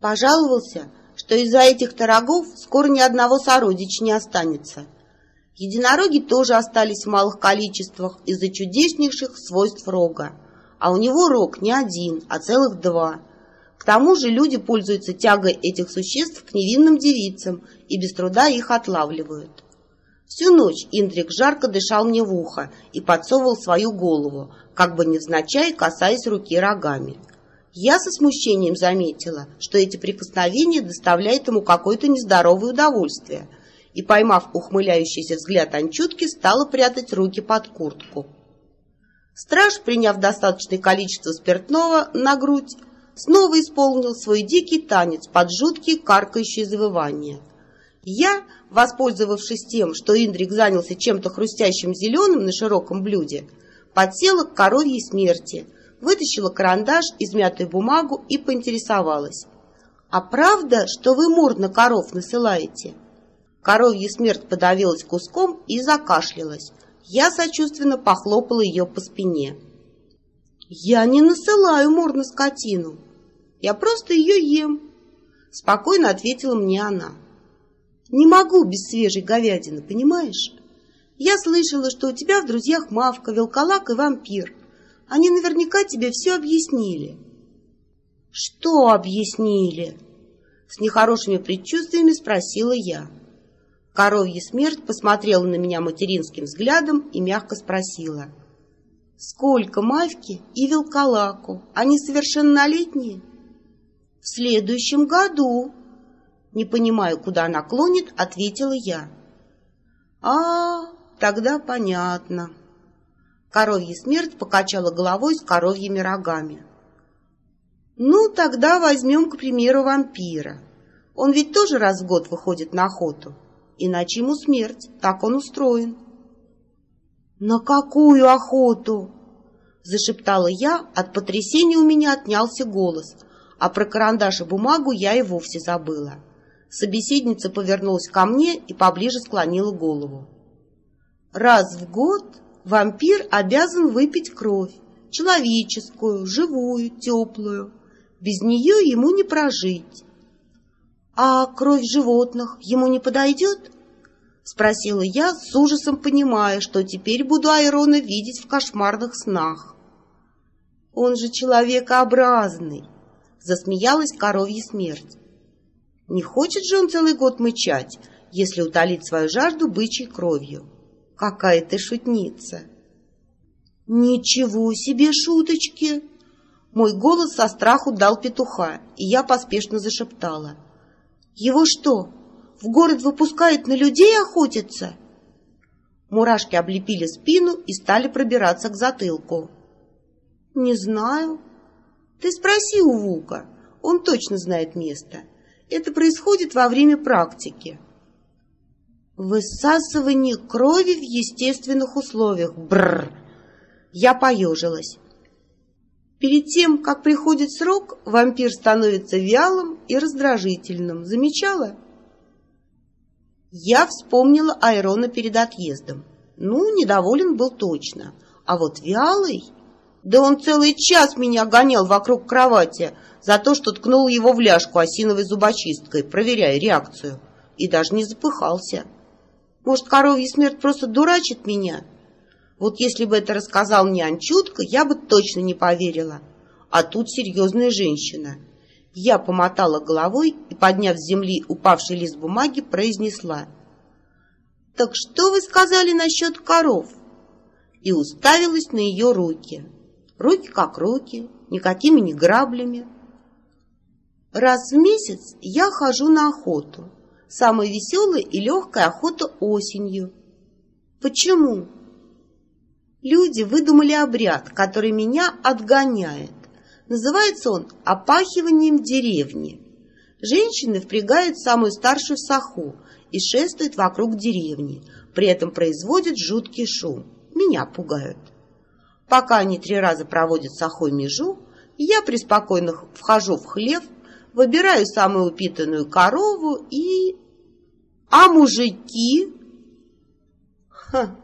Пожаловался, что из-за этих-то рогов скоро ни одного сородича не останется. Единороги тоже остались в малых количествах из-за чудеснейших свойств рога. А у него рог не один, а целых два. К тому же люди пользуются тягой этих существ к невинным девицам и без труда их отлавливают. Всю ночь Индрик жарко дышал мне в ухо и подсовывал свою голову, как бы невзначай касаясь руки рогами. Я со смущением заметила, что эти прикосновения доставляют ему какое-то нездоровое удовольствие, и, поймав ухмыляющийся взгляд Анчутки, стала прятать руки под куртку. Страж, приняв достаточное количество спиртного на грудь, снова исполнил свой дикий танец под жуткие каркающие завывания. Я, воспользовавшись тем, что Индрик занялся чем-то хрустящим зеленым на широком блюде, подсела к коровьей смерти, вытащила карандаш, измятую бумагу и поинтересовалась. «А правда, что вы мур на коров насылаете?» Коровья смерть подавилась куском и закашлялась. Я сочувственно похлопала ее по спине. «Я не насылаю мур на скотину. Я просто ее ем», — спокойно ответила мне она. Не могу без свежей говядины, понимаешь? Я слышала, что у тебя в друзьях Мавка, Велкалак и вампир. Они наверняка тебе все объяснили. Что объяснили? С нехорошими предчувствиями спросила я. Коровья смерть посмотрела на меня материнским взглядом и мягко спросила. Сколько Мавки и Велкалаку? Они совершеннолетние? В следующем году, не понимаю, куда она клонит, ответила я. А, тогда понятно. Коровья смерть покачала головой с коровьими рогами. Ну, тогда возьмем, к примеру, вампира. Он ведь тоже раз в год выходит на охоту. Иначе ему смерть, так он устроен. «На какую охоту?» Зашептала я, от потрясения у меня отнялся голос, а про карандаш и бумагу я и вовсе забыла. Собеседница повернулась ко мне и поближе склонила голову. Раз в год вампир обязан выпить кровь, человеческую, живую, теплую. Без нее ему не прожить. А кровь животных ему не подойдет? Спросила я, с ужасом понимая, что теперь буду Айрона видеть в кошмарных снах. Он же человекообразный, засмеялась коровья смерть. Не хочет же он целый год мычать, если утолить свою жажду бычьей кровью. Какая ты шутница! Ничего себе шуточки! Мой голос со страху дал петуха, и я поспешно зашептала. Его что, в город выпускают на людей охотиться? Мурашки облепили спину и стали пробираться к затылку. Не знаю. Ты спроси у Вука, он точно знает место. Это происходит во время практики. Высасывание крови в естественных условиях. Бррр! Я поежилась. Перед тем, как приходит срок, вампир становится вялым и раздражительным. Замечала? Я вспомнила Айрона перед отъездом. Ну, недоволен был точно. А вот вялый... Да он целый час меня гонял вокруг кровати, за то, что ткнул его в ляжку осиновой зубочисткой, проверяя реакцию, и даже не запыхался. Может, коровья смерть просто дурачит меня? Вот если бы это рассказал мне Анчутка, я бы точно не поверила. А тут серьезная женщина. Я помотала головой и, подняв с земли упавший лист бумаги, произнесла. «Так что вы сказали насчет коров?» И уставилась на ее руки. Руки как руки, никакими не граблями, Раз в месяц я хожу на охоту. Самая веселая и легкая охота осенью. Почему? Люди выдумали обряд, который меня отгоняет. Называется он «опахиванием деревни». Женщины впрягают самую старшую саху и шествуют вокруг деревни, при этом производят жуткий шум. Меня пугают. Пока они три раза проводят сахой межу, я преспокойно вхожу в хлев, выбираю самую упитанную корову и... А мужики? Ха.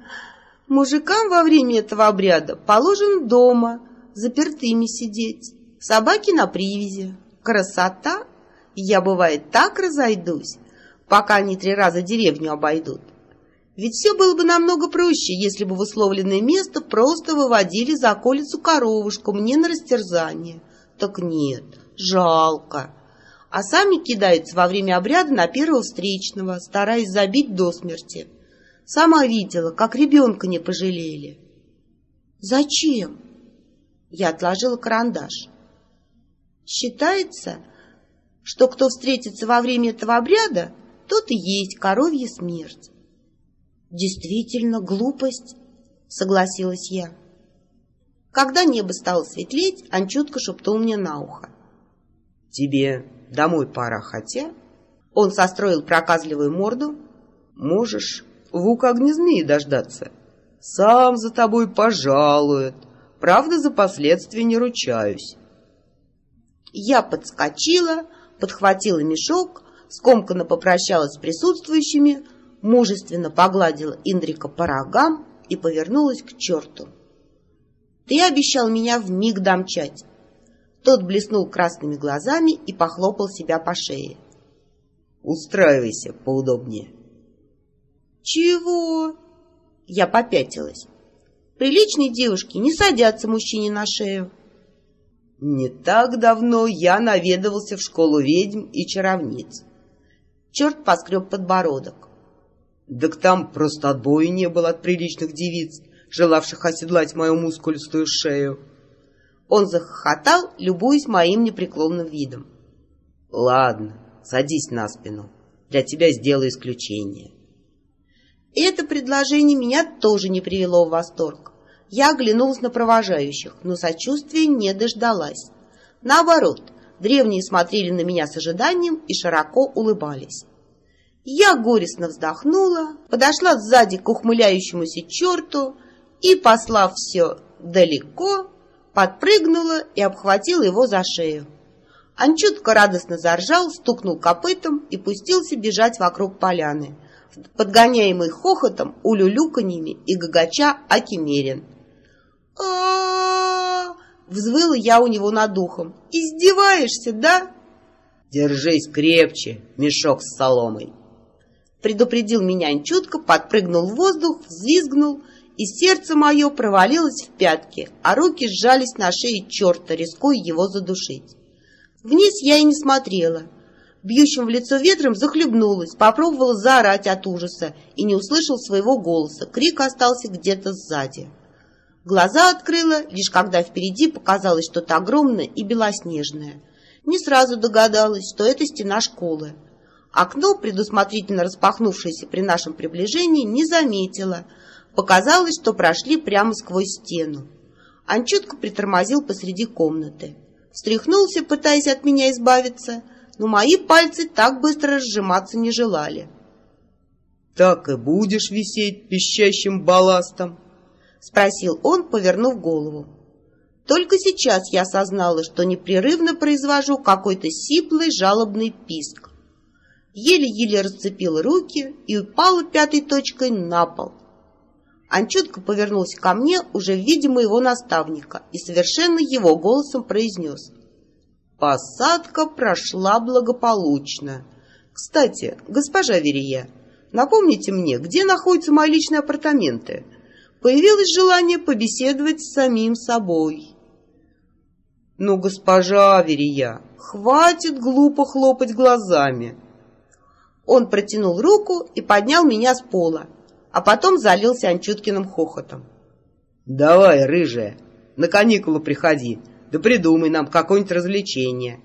Мужикам во время этого обряда положено дома, запертыми сидеть. Собаки на привязи. Красота! Я, бывает, так разойдусь, пока они три раза деревню обойдут. Ведь все было бы намного проще, если бы в условленное место просто выводили за околицу коровушку мне на растерзание. Так нет, жалко. А сами кидаются во время обряда на первого встречного, стараясь забить до смерти. Сама видела, как ребенка не пожалели. «Зачем?» Я отложила карандаш. Считается, что кто встретится во время этого обряда, тот и есть коровья смерть. Действительно, глупость, согласилась я. Когда небо стало светлеть, Анчутка шептал мне на ухо. Тебе домой пора, хотя... Он состроил проказливую морду. Можешь в укогне змеи дождаться. Сам за тобой пожалует. Правда, за последствия не ручаюсь. Я подскочила, подхватила мешок, скомканно попрощалась с присутствующими, мужественно погладила Индрика по рогам и повернулась к черту. «Ты обещал меня в миг домчать!» Тот блеснул красными глазами и похлопал себя по шее. «Устраивайся поудобнее». «Чего?» Я попятилась. «Приличные девушки не садятся мужчине на шею». Не так давно я наведывался в школу ведьм и чаровниц. Черт поскреб подбородок. Так там просто отбоя не было от приличных девиц, желавших оседлать мою мускулистую шею. Он захохотал, любуясь моим непреклонным видом. Ладно, садись на спину. Для тебя сделаю исключение. Это предложение меня тоже не привело в восторг. Я оглянулась на провожающих, но сочувствия не дождалась. Наоборот, древние смотрели на меня с ожиданием и широко улыбались. Я горестно вздохнула, подошла сзади к ухмыляющемуся черту и, послав все далеко, подпрыгнула и обхватила его за шею. Анчутка радостно заржал, стукнул копытом и пустился бежать вокруг поляны, подгоняемый хохотом, улюлюканьями и гагача Акимерин а Взвыла я у него над ухом. «Издеваешься, да?» «Держись крепче, мешок с соломой!» Предупредил меня чутко, подпрыгнул в воздух, взвизгнул, и сердце мое провалилось в пятки, а руки сжались на шее черта, рискуя его задушить. Вниз я и не смотрела. Бьющим в лицо ветром захлебнулась, попробовала заорать от ужаса и не услышал своего голоса. Крик остался где-то сзади. Глаза открыла, лишь когда впереди показалось что-то огромное и белоснежное. Не сразу догадалась, что это стена школы. Окно, предусмотрительно распахнувшееся при нашем приближении, не заметила. Показалось, что прошли прямо сквозь стену. Анчутка притормозил посреди комнаты. Встряхнулся, пытаясь от меня избавиться, но мои пальцы так быстро сжиматься не желали. «Так и будешь висеть пищащим балластом?» — спросил он, повернув голову. Только сейчас я осознала, что непрерывно произвожу какой-то сиплый жалобный писк. Еле-еле расцепила руки и упала пятой точкой на пол. Анчутка повернулся ко мне, уже видя моего наставника, и совершенно его голосом произнес. «Посадка прошла благополучно. Кстати, госпожа Верия, напомните мне, где находятся мои личные апартаменты?» появилось желание побеседовать с самим собой. «Ну, госпожа Верия, хватит глупо хлопать глазами!» Он протянул руку и поднял меня с пола, а потом залился Анчуткиным хохотом. «Давай, рыжая, на каникулы приходи, да придумай нам какое-нибудь развлечение.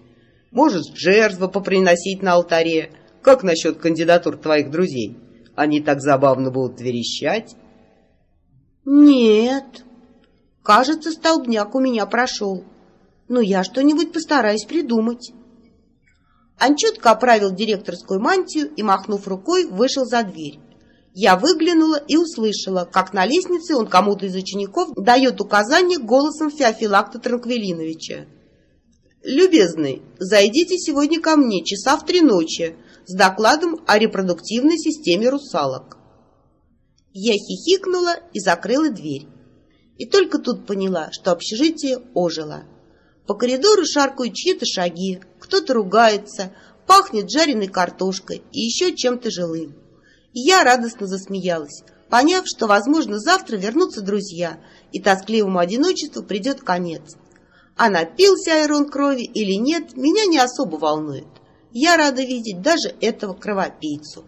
Может, жертву поприносить на алтаре. Как насчет кандидатур твоих друзей? Они так забавно будут верещать». «Нет, кажется, столбняк у меня прошел. Но я что-нибудь постараюсь придумать». Анчутка оправил директорскую мантию и, махнув рукой, вышел за дверь. Я выглянула и услышала, как на лестнице он кому-то из учеников дает указание голосом Феофилакта Транквилиновича. «Любезный, зайдите сегодня ко мне часа в три ночи с докладом о репродуктивной системе русалок». Я хихикнула и закрыла дверь. И только тут поняла, что общежитие ожило. По коридору шаркают чьи-то шаги, кто-то ругается, пахнет жареной картошкой и еще чем-то жилым. И я радостно засмеялась, поняв, что, возможно, завтра вернутся друзья, и тоскливому одиночеству придет конец. А напился Айрон крови или нет, меня не особо волнует. Я рада видеть даже этого кровопийцу.